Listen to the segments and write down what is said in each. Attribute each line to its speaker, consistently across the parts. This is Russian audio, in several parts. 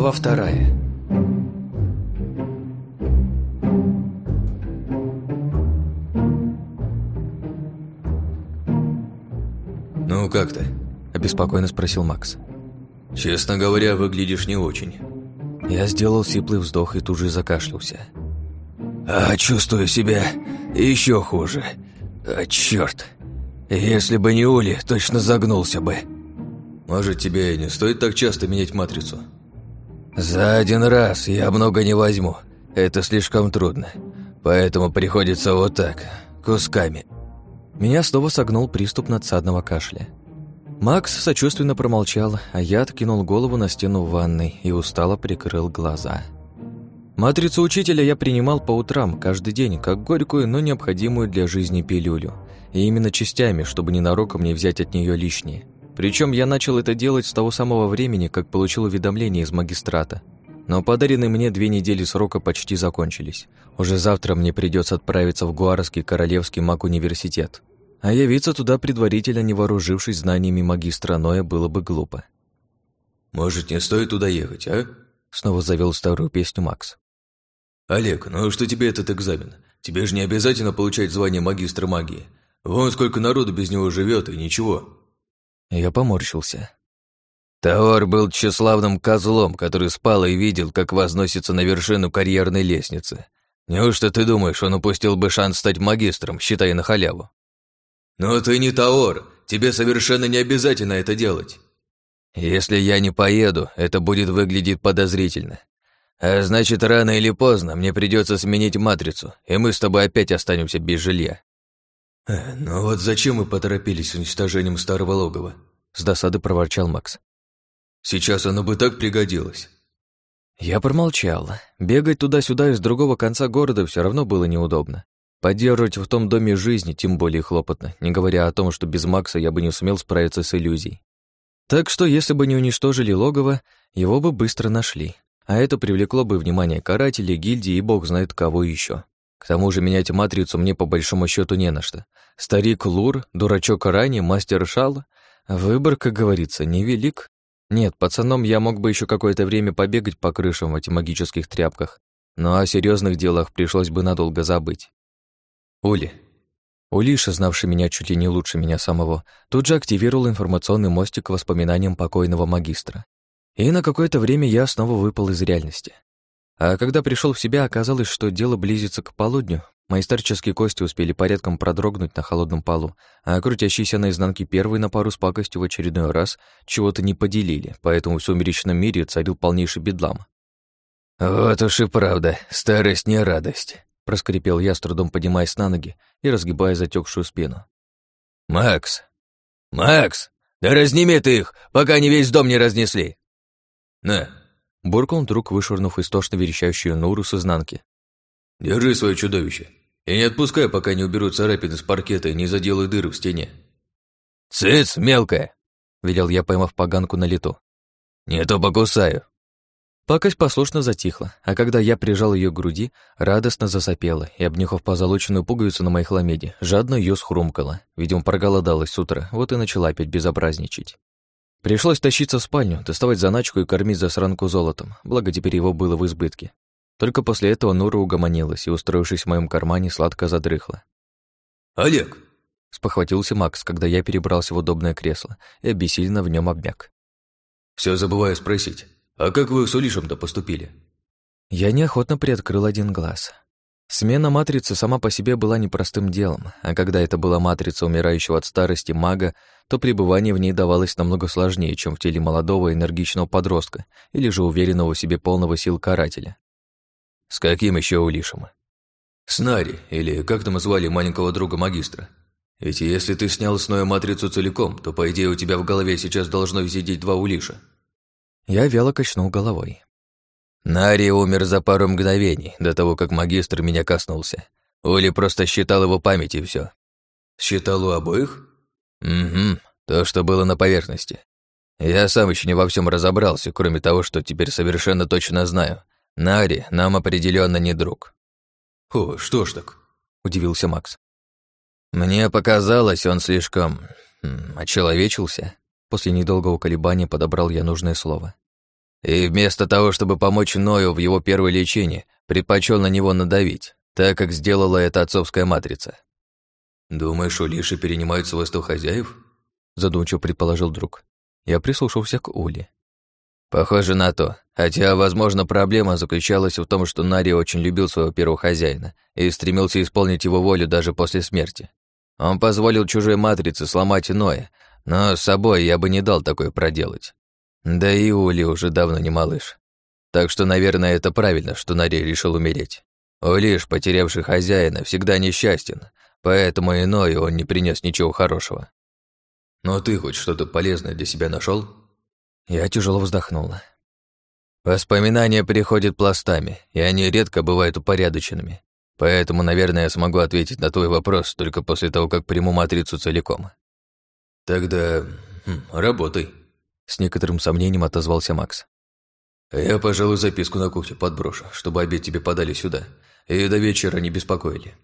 Speaker 1: Глава вторая.
Speaker 2: «Ну, как ты?» – обеспокоенно спросил Макс. «Честно говоря, выглядишь не очень». Я сделал сиплый вздох и тут же закашлялся. «А чувствую себя еще хуже. А, черт! Если бы не Ули, точно загнулся бы». «Может, тебе не стоит так часто менять матрицу?» «За один раз я много не возьму. Это слишком трудно. Поэтому приходится вот так, кусками». Меня снова согнул приступ надсадного кашля. Макс сочувственно промолчал, а я откинул голову на стену ванной и устало прикрыл глаза. Матрицу учителя я принимал по утрам, каждый день, как горькую, но необходимую для жизни пилюлю. И именно частями, чтобы ненароком не взять от нее лишнее. Причем я начал это делать с того самого времени, как получил уведомление из магистрата. Но подаренные мне две недели срока почти закончились. Уже завтра мне придется отправиться в Гуарский Королевский маг-университет. А явиться туда предварительно, не вооружившись знаниями магистра Ноя, было бы глупо. «Может, не стоит туда ехать, а?» Снова завел старую песню Макс. «Олег, ну что тебе этот экзамен? Тебе же не обязательно получать звание магистра магии. Вон сколько народу без него живет и ничего». Я поморщился. Таор был тщеславным козлом, который спал и видел, как возносится на вершину карьерной лестницы. Неужто ты думаешь, он упустил бы шанс стать магистром, считая на халяву? «Но ты не Таор, тебе совершенно не обязательно это делать». «Если я не поеду, это будет выглядеть подозрительно. А значит, рано или поздно мне придется сменить матрицу, и мы с тобой опять останемся без жилья». Э, «Ну вот зачем мы поторопились с уничтожением старого логова?» С досады проворчал Макс. «Сейчас оно бы так пригодилось». Я промолчал. Бегать туда-сюда из другого конца города все равно было неудобно. Поддерживать в том доме жизни тем более хлопотно, не говоря о том, что без Макса я бы не сумел справиться с иллюзией. Так что, если бы не уничтожили логово, его бы быстро нашли. А это привлекло бы внимание карателей, гильдии и бог знает кого еще. К тому же менять матрицу мне по большому счету не на что. Старик Лур, дурачок Рани, мастер Шал. Выбор, как говорится, невелик. Нет, пацаном я мог бы еще какое-то время побегать по крышам в этих магических тряпках, но о серьезных делах пришлось бы надолго забыть. Ули. Улиша, знавший меня чуть ли не лучше меня самого, тут же активировал информационный мостик к воспоминаниям покойного магистра. И на какое-то время я снова выпал из реальности. А когда пришел в себя, оказалось, что дело близится к полудню. Мои старческие кости успели порядком продрогнуть на холодном полу, а крутящиеся наизнанке первый на пару с пакостью в очередной раз чего-то не поделили, поэтому в сумеречном мире царил полнейший бедлам. «Вот уж и правда, старость не радость», проскрипел я, с трудом поднимаясь на ноги и разгибая затекшую спину. «Макс! Макс! Да разними ты их, пока они весь дом не разнесли!» «На!» — буркнул друг, вышвырнув истошно верещающую Нуру с изнанки. «Держи свое чудовище и не отпускай, пока не уберут царапины с паркета и не заделают дыры в стене». «Цыц, мелкая!» — велел я, поймав поганку на лету. «Не то покусаю!» Пакость послушно затихла, а когда я прижал ее к груди, радостно засопела и, обнюхав позолоченную пуговицу на моей хламеде, жадно ее схрумкала. Видимо, проголодалась с утра, вот и начала опять безобразничать. Пришлось тащиться в спальню, доставать заначку и кормить засранку золотом, благо теперь его было в избытке. Только после этого Нура угомонилась и, устроившись в моем кармане, сладко задрыхла. «Олег!» — спохватился Макс, когда я перебрался в удобное кресло и обессильно в нем обмяк. «Все забываю спросить. «А как вы с Улишем-то поступили?» Я неохотно приоткрыл один глаз. Смена матрицы сама по себе была непростым делом, а когда это была матрица умирающего от старости мага, то пребывание в ней давалось намного сложнее, чем в теле молодого энергичного подростка или же уверенного в себе полного сил карателя. «С каким еще Улишем?» «С Нари, или как там звали маленького друга магистра. Ведь если ты снял с Ноя матрицу целиком, то, по идее, у тебя в голове сейчас должно сидеть два Улиша». Я вяло качнул головой. Нари умер за пару мгновений до того, как магистр меня коснулся. Ули просто считал его память и все. Считал у обоих? Угу, то, что было на поверхности. Я сам еще не во всем разобрался, кроме того, что теперь совершенно точно знаю. Нари нам определенно не друг. О, что ж так? Удивился Макс. Мне показалось, он слишком... очеловечился. После недолгого колебания подобрал я нужное слово. И вместо того, чтобы помочь Ною в его первое лечении, предпочел на него надавить, так как сделала это отцовская матрица. «Думаешь, у Лиши перенимают свойства хозяев?» задумчиво предположил друг. Я прислушался к Уле. Похоже на то. Хотя, возможно, проблема заключалась в том, что Нари очень любил своего первого хозяина и стремился исполнить его волю даже после смерти. Он позволил чужой матрице сломать Ноя, но с собой я бы не дал такое проделать. Да и Ули уже давно не малыш. Так что, наверное, это правильно, что Нари решил умереть. Улиш, потерявший хозяина, всегда несчастен, поэтому и Ною он не принес ничего хорошего. Но ты хоть что-то полезное для себя нашел? Я тяжело вздохнула. Воспоминания приходят пластами, и они редко бывают упорядоченными. Поэтому, наверное, я смогу ответить на твой вопрос только после того, как приму матрицу целиком. Тогда хм, работай. С некоторым сомнением отозвался Макс. Я, пожалуй, записку на кухню подброшу, чтобы обед тебе подали сюда, и до вечера не беспокоили.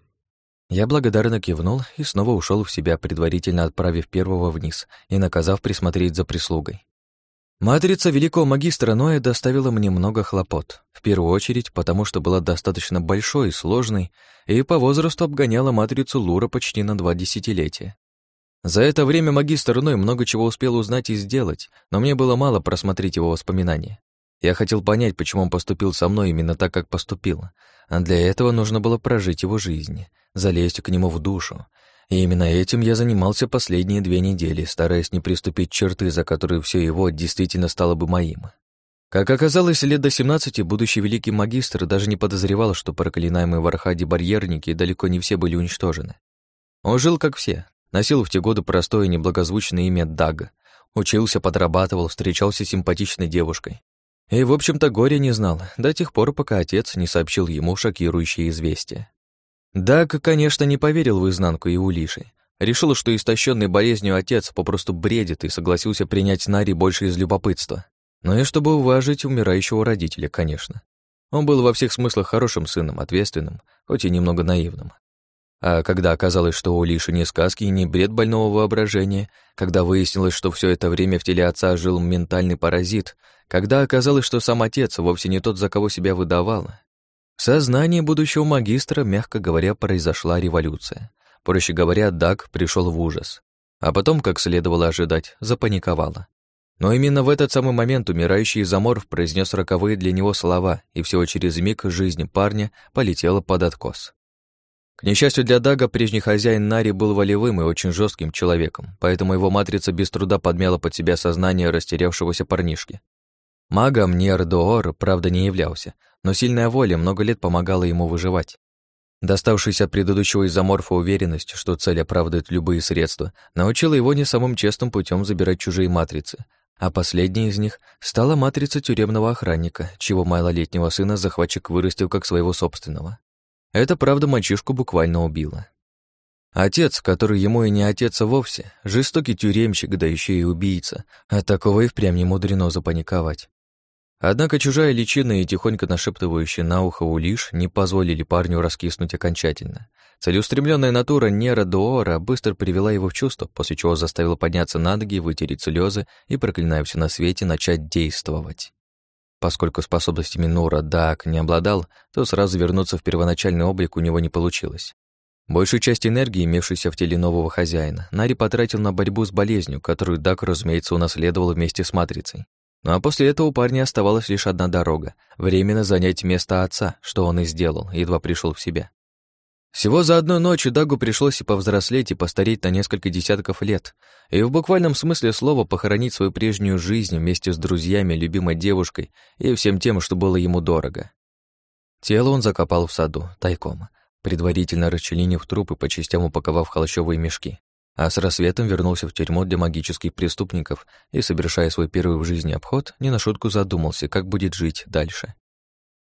Speaker 2: Я благодарно кивнул и снова ушел в себя, предварительно отправив первого вниз и наказав присмотреть за прислугой. Матрица великого магистра Ноя доставила мне много хлопот, в первую очередь потому, что была достаточно большой и сложной, и по возрасту обгоняла матрицу Лура почти на два десятилетия. За это время магистр Ной много чего успел узнать и сделать, но мне было мало просмотреть его воспоминания. Я хотел понять, почему он поступил со мной именно так, как поступил, а для этого нужно было прожить его жизнь, залезть к нему в душу. И именно этим я занимался последние две недели, стараясь не приступить черты, за которые все его действительно стало бы моим. Как оказалось, лет до 17 будущий великий магистр даже не подозревал, что проклинаемые в Архаде барьерники далеко не все были уничтожены. Он жил как все, носил в те годы простое неблагозвучное имя Даг, учился, подрабатывал, встречался с симпатичной девушкой. И, в общем-то, горя не знал, до тех пор, пока отец не сообщил ему шокирующее известие. Даг, конечно, не поверил в изнанку и улиши. Решил, что истощенный болезнью отец попросту бредит и согласился принять Нари больше из любопытства. Но и чтобы уважить умирающего родителя, конечно. Он был во всех смыслах хорошим сыном, ответственным, хоть и немного наивным. А когда оказалось, что у Лиши не сказки и не бред больного воображения, когда выяснилось, что все это время в теле отца жил ментальный паразит, когда оказалось, что сам отец вовсе не тот, за кого себя выдавал, в сознании будущего магистра, мягко говоря, произошла революция. Проще говоря, Даг пришел в ужас. А потом, как следовало ожидать, запаниковала. Но именно в этот самый момент умирающий изоморф произнес роковые для него слова, и всего через миг жизнь парня полетела под откос. К несчастью для Дага, прежний хозяин Нари был волевым и очень жестким человеком, поэтому его матрица без труда подмяла под себя сознание растерявшегося парнишки. Магом Нердоор, правда, не являлся, но сильная воля много лет помогала ему выживать. Доставшаяся от предыдущего изоморфа уверенность, что цель оправдывает любые средства, научила его не самым честным путем забирать чужие матрицы, а последней из них стала матрица тюремного охранника, чего малолетнего сына захватчик вырастил как своего собственного. Это, правда, мальчишку буквально убило. Отец, который ему и не отец а вовсе, жестокий тюремщик, да еще и убийца, от такого и впрямь не мудрено запаниковать. Однако чужая личина и тихонько нашептывающая на ухо Улиш не позволили парню раскиснуть окончательно. Целеустремленная натура Нера Дуора быстро привела его в чувство, после чего заставила подняться на ноги, вытереть слезы и, проклиная все на свете, начать действовать. Поскольку способностями Нура Дак не обладал, то сразу вернуться в первоначальный облик у него не получилось. Большую часть энергии, имевшейся в теле нового хозяина, Нари потратил на борьбу с болезнью, которую Дак, разумеется, унаследовал вместе с матрицей. Ну а после этого у парня оставалась лишь одна дорога — временно занять место отца, что он и сделал, едва пришел в себя. Всего за одну ночь Дагу пришлось и повзрослеть, и постареть на несколько десятков лет, и в буквальном смысле слова похоронить свою прежнюю жизнь вместе с друзьями, любимой девушкой и всем тем, что было ему дорого. Тело он закопал в саду, тайком, предварительно расчленив трупы, по частям упаковав холщовые мешки а с рассветом вернулся в тюрьму для магических преступников и, совершая свой первый в жизни обход, не на шутку задумался, как будет жить дальше.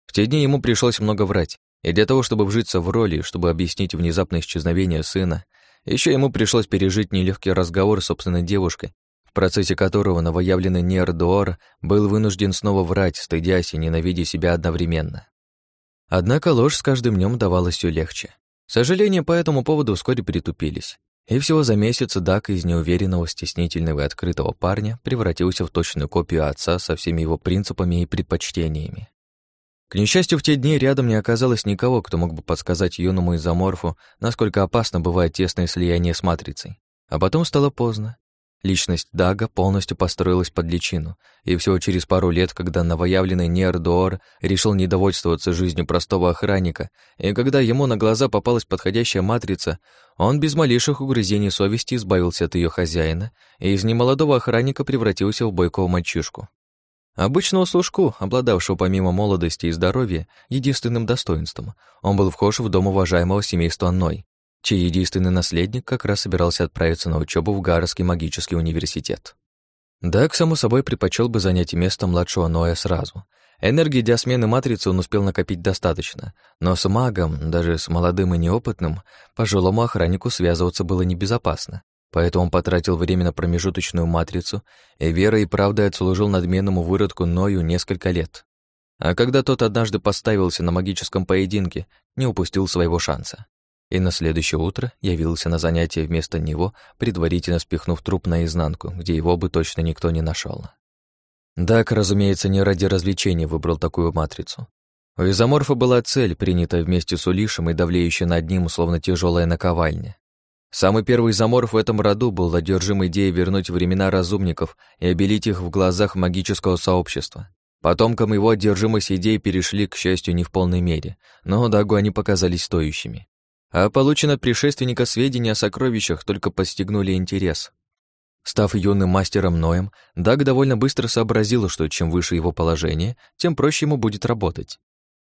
Speaker 2: В те дни ему пришлось много врать, и для того, чтобы вжиться в роли, чтобы объяснить внезапное исчезновение сына, еще ему пришлось пережить нелегкий разговор с собственной девушкой, в процессе которого новоявленный Нердуор был вынужден снова врать, стыдясь и ненавидя себя одновременно. Однако ложь с каждым днем давалась все легче. Сожаления по этому поводу вскоре притупились. И всего за месяц Дак из неуверенного, стеснительного и открытого парня превратился в точную копию отца со всеми его принципами и предпочтениями. К несчастью, в те дни рядом не оказалось никого, кто мог бы подсказать юному изоморфу, насколько опасно бывает тесное слияние с матрицей. А потом стало поздно. Личность Дага полностью построилась под личину, и всего через пару лет, когда новоявленный Нердуор решил недовольствоваться жизнью простого охранника, и когда ему на глаза попалась подходящая матрица, он без малейших угрызений совести избавился от ее хозяина и из немолодого охранника превратился в бойкого мальчишку. Обычного служку, обладавшего помимо молодости и здоровья единственным достоинством, он был вхож в дом уважаемого семейства Ной, чей единственный наследник как раз собирался отправиться на учебу в Гарский магический университет. Дак, само собой, предпочел бы занять место младшего Ноя сразу. Энергии для смены матрицы он успел накопить достаточно, но с магом, даже с молодым и неопытным, пожилому охраннику связываться было небезопасно. Поэтому потратил время на промежуточную матрицу, и верой и правдой отслужил надменному выродку Ною несколько лет. А когда тот однажды поставился на магическом поединке, не упустил своего шанса и на следующее утро явился на занятие вместо него, предварительно спихнув труп наизнанку, где его бы точно никто не нашел. Дак, разумеется, не ради развлечения выбрал такую матрицу. У изоморфа была цель, принятая вместе с Улишем и давлеющая над ним, словно тяжелая наковальня. Самый первый изоморф в этом роду был одержим идеей вернуть времена разумников и обелить их в глазах магического сообщества. Потомкам его одержимость идей перешли, к счастью, не в полной мере, но Дагу они показались стоящими а получено от предшественника сведения о сокровищах только подстегнули интерес. Став юным мастером Ноем, Даг довольно быстро сообразил, что чем выше его положение, тем проще ему будет работать.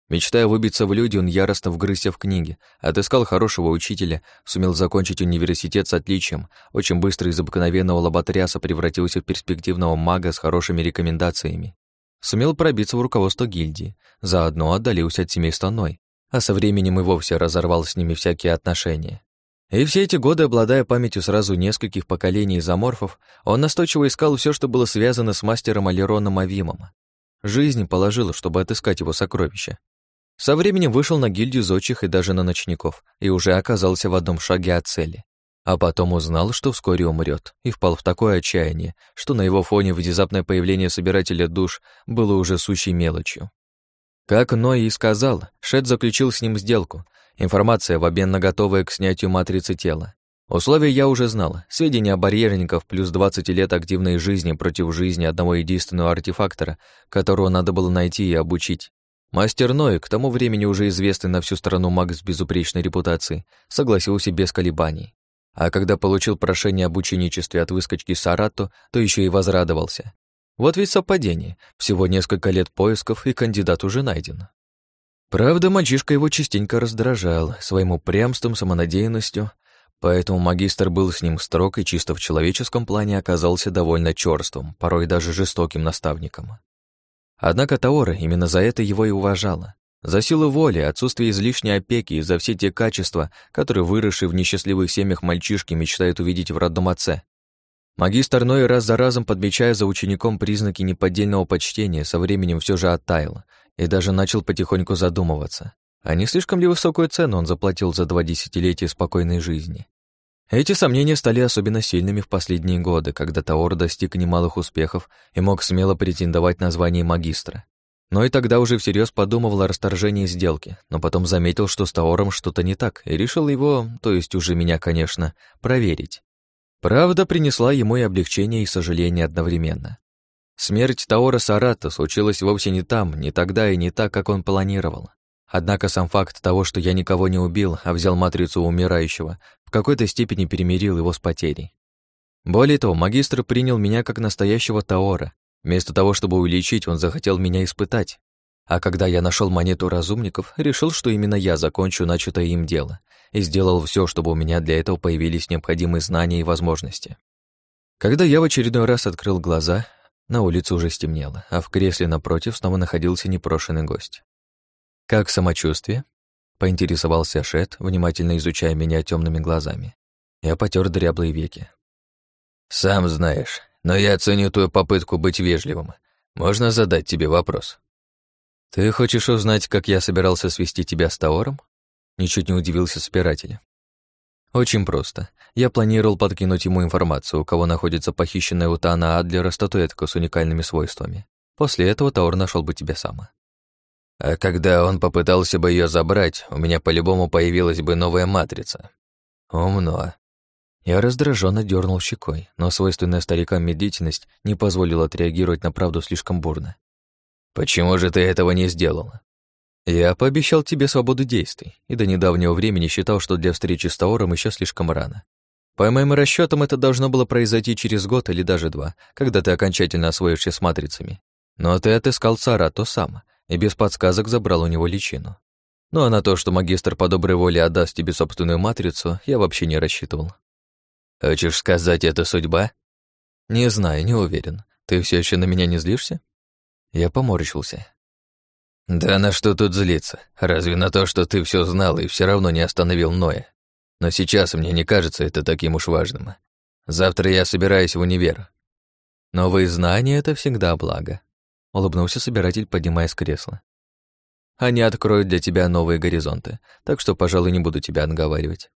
Speaker 2: Мечтая выбиться в люди, он яростно вгрызся в книги, отыскал хорошего учителя, сумел закончить университет с отличием, очень быстро из обыкновенного лоботряса превратился в перспективного мага с хорошими рекомендациями. Сумел пробиться в руководство гильдии, заодно отдалился от семейства Ной, а со временем и вовсе разорвал с ними всякие отношения. И все эти годы, обладая памятью сразу нескольких поколений изоморфов, он настойчиво искал все, что было связано с мастером Алероном Авимом. Жизнь положила, чтобы отыскать его сокровища. Со временем вышел на гильдию зодчих и даже на ночников, и уже оказался в одном шаге от цели. А потом узнал, что вскоре умрет, и впал в такое отчаяние, что на его фоне внезапное появление собирателя душ было уже сущей мелочью. Как Ной и сказал, Шет заключил с ним сделку. Информация в обмен на готовое к снятию матрицы тела. Условия я уже знал. Сведения о барьерников плюс 20 лет активной жизни против жизни одного единственного артефактора, которого надо было найти и обучить. Мастер Ной, к тому времени уже известный на всю страну маг с безупречной репутацией, согласился без колебаний. А когда получил прошение об ученичестве от выскочки Сарату, то еще и возрадовался. Вот ведь совпадение. Всего несколько лет поисков, и кандидат уже найден. Правда, мальчишка его частенько раздражал своим упрямством, самонадеянностью, поэтому магистр был с ним строг и чисто в человеческом плане оказался довольно чёрствым, порой даже жестоким наставником. Однако Таора именно за это его и уважала. За силу воли, отсутствие излишней опеки и за все те качества, которые выросшие в несчастливых семьях мальчишки мечтают увидеть в родном отце. Магистр Ной раз за разом, подмечая за учеником признаки неподдельного почтения, со временем все же оттаял и даже начал потихоньку задумываться, а не слишком ли высокую цену он заплатил за два десятилетия спокойной жизни. Эти сомнения стали особенно сильными в последние годы, когда Таор достиг немалых успехов и мог смело претендовать на звание магистра. Но и тогда уже всерьез подумывал о расторжении сделки, но потом заметил, что с Таором что-то не так, и решил его, то есть уже меня, конечно, проверить. Правда принесла ему и облегчение, и сожаление одновременно. Смерть Таора Сарата случилась вовсе не там, не тогда и не так, как он планировал. Однако сам факт того, что я никого не убил, а взял матрицу умирающего, в какой-то степени перемирил его с потерей. Более того, магистр принял меня как настоящего Таора. Вместо того, чтобы уличить, он захотел меня испытать. А когда я нашел монету разумников, решил, что именно я закончу начатое им дело и сделал все, чтобы у меня для этого появились необходимые знания и возможности. Когда я в очередной раз открыл глаза, на улице уже стемнело, а в кресле напротив снова находился непрошенный гость. «Как самочувствие?» — поинтересовался Шет, внимательно изучая меня темными глазами. Я потер дряблые веки. «Сам знаешь, но я ценю твою попытку быть вежливым. Можно задать тебе вопрос?» «Ты хочешь узнать, как я собирался свести тебя с Таором?» Ничуть не удивился собиратель. Очень просто. Я планировал подкинуть ему информацию, у кого находится похищенная у Тана Адлера статуэтка с уникальными свойствами. После этого Таур нашел бы тебя сама. А когда он попытался бы ее забрать, у меня по-любому появилась бы новая матрица. Умно. Я раздраженно дернул щекой, но свойственная старикам медлительность не позволила отреагировать на правду слишком бурно. «Почему же ты этого не сделал?» «Я пообещал тебе свободу действий, и до недавнего времени считал, что для встречи с Таором еще слишком рано. По моим расчетам, это должно было произойти через год или даже два, когда ты окончательно освоишься с матрицами. Но ты отыскал цара то сам, и без подсказок забрал у него личину. Ну а на то, что магистр по доброй воле отдаст тебе собственную матрицу, я вообще не рассчитывал. Хочешь сказать, это судьба? Не знаю, не уверен. Ты все еще на меня не злишься? Я поморщился. Да на что тут злиться? Разве на то, что ты все знал и все равно не остановил Ноя? Но сейчас мне не кажется это таким уж важным. Завтра я собираюсь в универ. Новые знания — это всегда благо. Улыбнулся собиратель, поднимаясь с кресла. Они откроют для тебя новые горизонты, так что, пожалуй, не буду тебя отговаривать.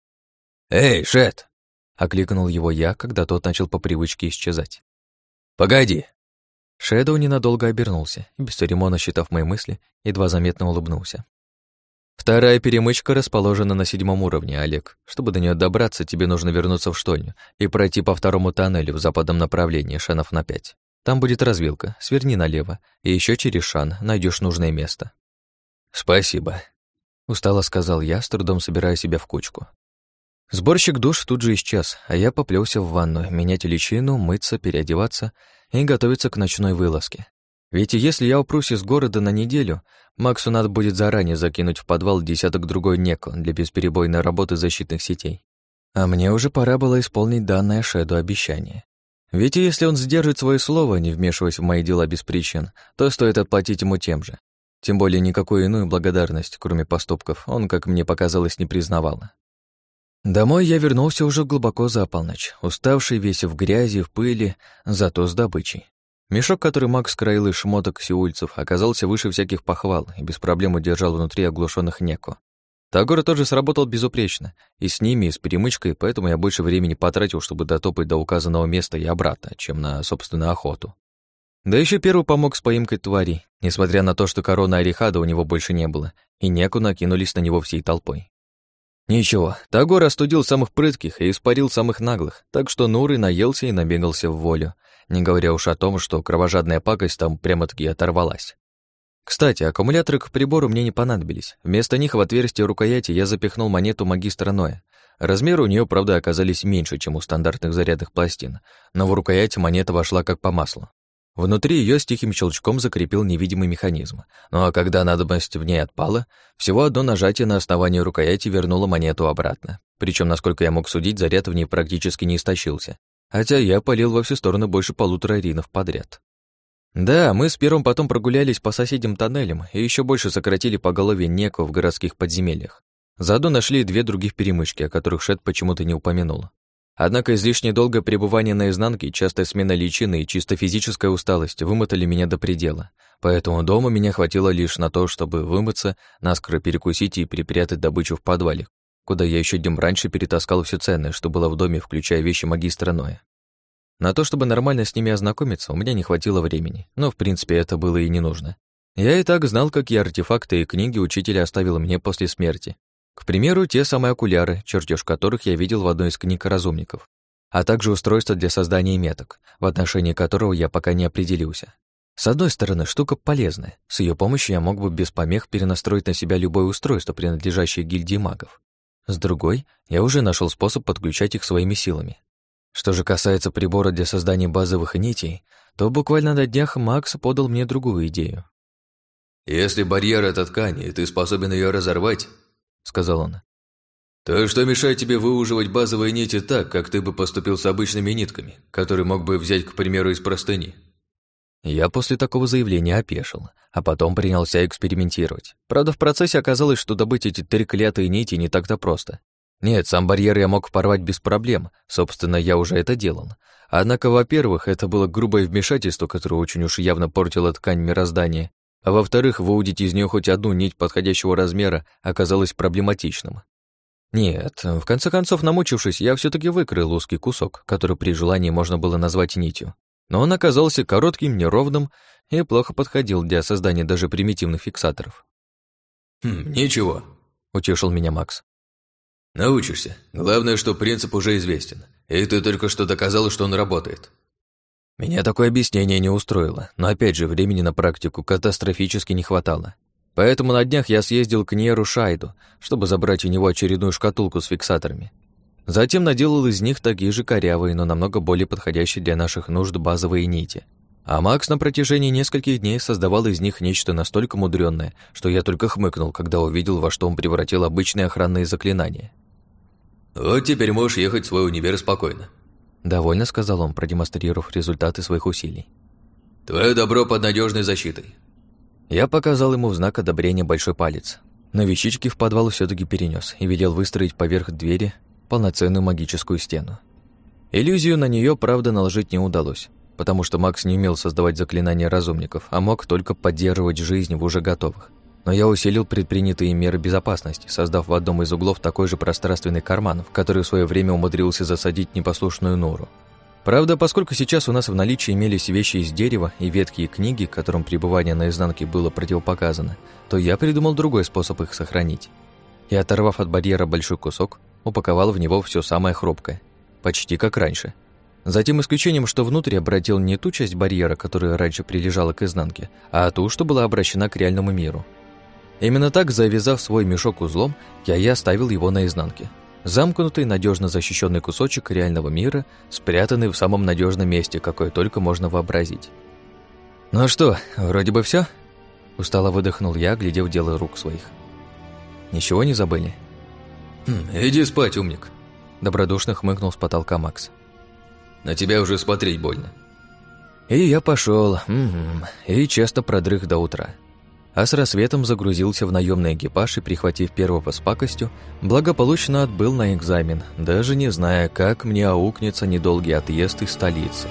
Speaker 2: «Эй, Шет!» Окликнул его я, когда тот начал по привычке исчезать. «Погоди!» Шэдоу ненадолго обернулся, и, бесцеремонно считав мои мысли, едва заметно улыбнулся. «Вторая перемычка расположена на седьмом уровне, Олег. Чтобы до нее добраться, тебе нужно вернуться в штольню и пройти по второму тоннелю в западном направлении, шанов на пять. Там будет развилка, сверни налево, и еще через шан найдешь нужное место». «Спасибо», — устало сказал я, с трудом собирая себя в кучку. Сборщик душ тут же исчез, а я поплелся в ванну, менять личину, мыться, переодеваться и готовиться к ночной вылазке. Ведь если я упрусь из города на неделю, Максу надо будет заранее закинуть в подвал десяток другой неко для бесперебойной работы защитных сетей. А мне уже пора было исполнить данное Шеду обещание. Ведь если он сдержит свое слово, не вмешиваясь в мои дела без причин, то стоит отплатить ему тем же. Тем более никакую иную благодарность, кроме поступков, он, как мне показалось, не признавал. Домой я вернулся уже глубоко за полночь, уставший весь в грязи, в пыли, зато с добычей. Мешок, который Макс краил из шмоток сеульцев, оказался выше всяких похвал и без проблем удержал внутри оглушенных неко. Тагора тоже сработал безупречно, и с ними, и с перемычкой, поэтому я больше времени потратил, чтобы дотопать до указанного места и обратно, чем на собственную охоту. Да еще первый помог с поимкой тварей, несмотря на то, что корона Орехада у него больше не было, и неку накинулись на него всей толпой. Ничего, Тагор остудил самых прытких и испарил самых наглых, так что Нуры наелся и набегался в волю, не говоря уж о том, что кровожадная пакость там прямо-таки оторвалась. Кстати, аккумуляторы к прибору мне не понадобились. Вместо них в отверстие рукояти я запихнул монету магистра Ноя. Размеры у нее, правда, оказались меньше, чем у стандартных зарядных пластин, но в рукояти монета вошла как по маслу. Внутри ее с тихим щелчком закрепил невидимый механизм. Ну а когда надобность в ней отпала, всего одно нажатие на основание рукояти вернуло монету обратно. Причем, насколько я мог судить, заряд в ней практически не истощился. Хотя я полил во всю стороны больше полутора ринов подряд. Да, мы с первым потом прогулялись по соседним тоннелям и еще больше сократили по голове неко в городских подземельях. Заодно нашли две других перемычки, о которых Шет почему-то не упомянул. Однако излишне долгое пребывание на изнанке, частая смена личины и чисто физическая усталость вымотали меня до предела. Поэтому дома меня хватило лишь на то, чтобы вымыться, наскоро перекусить и перепрятать добычу в подвале, куда я еще днем раньше перетаскал все ценное, что было в доме, включая вещи магистра Ноя. На то, чтобы нормально с ними ознакомиться, у меня не хватило времени, но, в принципе, это было и не нужно. Я и так знал, какие артефакты и книги учитель оставил мне после смерти, к примеру, те самые окуляры, чертеж которых я видел в одной из книг разумников, а также устройство для создания меток, в отношении которого я пока не определился. С одной стороны, штука полезная. С ее помощью я мог бы без помех перенастроить на себя любое устройство, принадлежащее гильдии магов. С другой, я уже нашел способ подключать их своими силами. Что же касается прибора для создания базовых нитей, то буквально на днях Макс подал мне другую идею. «Если барьер — это ткань, и ты способен ее разорвать, сказал он. «То что мешает тебе выуживать базовые нити так, как ты бы поступил с обычными нитками, которые мог бы взять, к примеру, из простыни?» Я после такого заявления опешил, а потом принялся экспериментировать. Правда, в процессе оказалось, что добыть эти треклятые нити не так-то просто. Нет, сам барьер я мог порвать без проблем, собственно, я уже это делал. Однако, во-первых, это было грубое вмешательство, которое очень уж явно портило ткань мироздания, а во-вторых, выудить из нее хоть одну нить подходящего размера оказалось проблематичным. Нет, в конце концов, намучившись, я все таки выкрыл узкий кусок, который при желании можно было назвать нитью. Но он оказался коротким, неровным и плохо подходил для создания даже примитивных фиксаторов.
Speaker 1: «Хм, ничего», —
Speaker 2: утешил меня Макс.
Speaker 1: «Научишься. Главное, что принцип уже известен, и ты только что доказал, что он работает».
Speaker 2: Меня такое объяснение не устроило, но опять же, времени на практику катастрофически не хватало. Поэтому на днях я съездил к Неру Шайду, чтобы забрать у него очередную шкатулку с фиксаторами. Затем наделал из них такие же корявые, но намного более подходящие для наших нужд базовые нити. А Макс на протяжении нескольких дней создавал из них нечто настолько мудрённое, что я только хмыкнул, когда увидел, во что он превратил обычные охранные заклинания.
Speaker 1: «Вот теперь можешь ехать в свой универ спокойно», —
Speaker 2: довольно сказал он, продемонстрировав результаты своих усилий.
Speaker 1: «Твое добро под надежной защитой».
Speaker 2: Я показал ему в знак одобрения большой палец. Но вещички в подвал все таки перенес и велел выстроить поверх двери полноценную магическую стену. Иллюзию на нее, правда, наложить не удалось, потому что Макс не умел создавать заклинания разумников, а мог только поддерживать жизнь в уже готовых. Но я усилил предпринятые меры безопасности, создав в одном из углов такой же пространственный карман, в который в свое время умудрился засадить непослушную нору. Правда, поскольку сейчас у нас в наличии имелись вещи из дерева и ветхие книги, которым пребывание на изнанке было противопоказано, то я придумал другой способ их сохранить. И оторвав от барьера большой кусок, упаковал в него все самое хрупкое, почти как раньше. За тем исключением, что внутрь обратил не ту часть барьера, которая раньше прилежала к изнанке, а ту, что была обращена к реальному миру – Именно так, завязав свой мешок узлом, я и оставил его на изнанке. Замкнутый, надежно защищенный кусочек реального мира, спрятанный в самом надежном месте, какое только можно вообразить. «Ну что, вроде бы все? Устало выдохнул я, глядев дело рук своих. «Ничего не забыли?»
Speaker 1: хм, «Иди спать, умник», —
Speaker 2: добродушно хмыкнул с потолка Макс.
Speaker 1: «На тебя уже смотреть больно».
Speaker 2: И я пошел, и часто продрых до утра а с рассветом загрузился в наемный экипаж и, прихватив первого с пакостью, благополучно отбыл на экзамен, даже не зная, как мне аукнется недолгий отъезд из столицы.